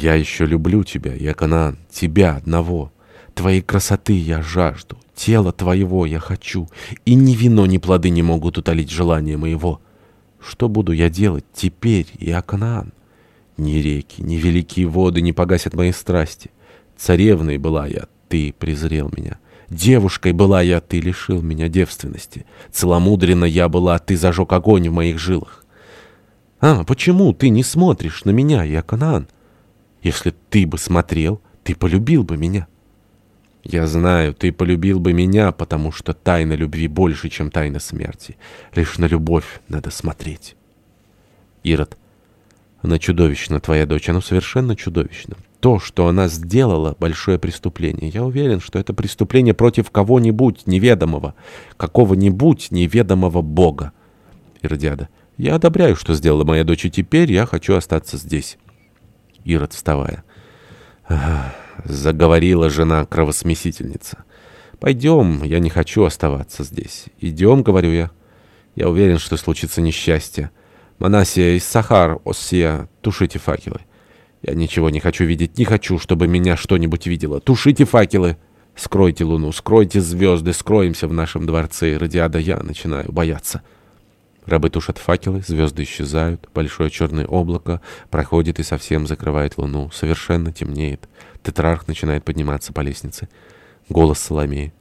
Я еще люблю тебя, Яканан, тебя одного. Твоей красоты я жажду, тело твоего я хочу, и ни вино, ни плоды не могут утолить желание моего. Что буду я делать теперь, Иоканаан? Ни реки, ни великие воды не погасят моей страсти. Царевной была я, ты презрел меня. Девушкой была я, ты лишил меня девственности. Целомудренно я была, ты зажег огонь в моих жилах. А, почему ты не смотришь на меня, Иоканаан? Если ты бы смотрел, ты полюбил бы меня. Я знаю, ты полюбил бы меня, потому что тайна любви больше, чем тайна смерти. Лишь на любовь надо смотреть. Ирод. Она чудовищна, твоя дочь, она совершенно чудовищна. То, что она сделала, большое преступление. Я уверен, что это преступление против кого-нибудь неведомого, какого-нибудь неведомого бога. Иродиада. Я одобряю, что сделала моя дочь, и теперь я хочу остаться здесь. Ирод, вставая. Заговорила жена-кровосмесительница. «Пойдем, я не хочу оставаться здесь. Идем, — говорю я. Я уверен, что случится несчастье. Манасия и Сахар, Оссия, тушите факелы. Я ничего не хочу видеть, не хочу, чтобы меня что-нибудь видело. Тушите факелы! Скройте луну, скройте звезды, скроемся в нашем дворце. Радиада, я начинаю бояться». Рабы тушат факелы, звезды исчезают, большое черное облако проходит и совсем закрывает луну. Совершенно темнеет. Тетрарх начинает подниматься по лестнице. Голос Соломеи.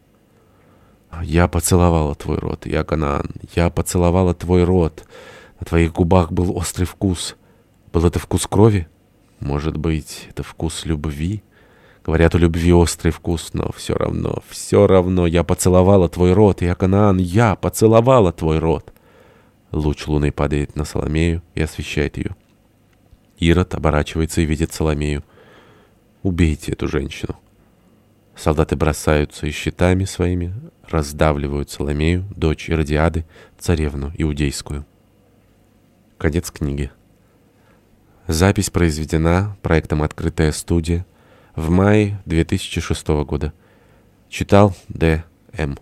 «Я поцеловала твой рот, я Канаан. Я поцеловала твой рот. На твоих губах был острый вкус. Был это вкус крови? Может быть, это вкус любви?» Говорят, у любви острый вкус, но все равно, все равно я поцеловала твой рот, я Канаан, я поцеловала твой рот. Луч луны падает на Соломею и освещает ее. Ирод оборачивается и видит Соломею. «Убейте эту женщину!» Солдаты бросаются и щитами своими раздавливают Соломею, дочь Иродиады, царевну иудейскую. Конец книги. Запись произведена проектом «Открытая студия» в мае 2006 года. Читал Д. М.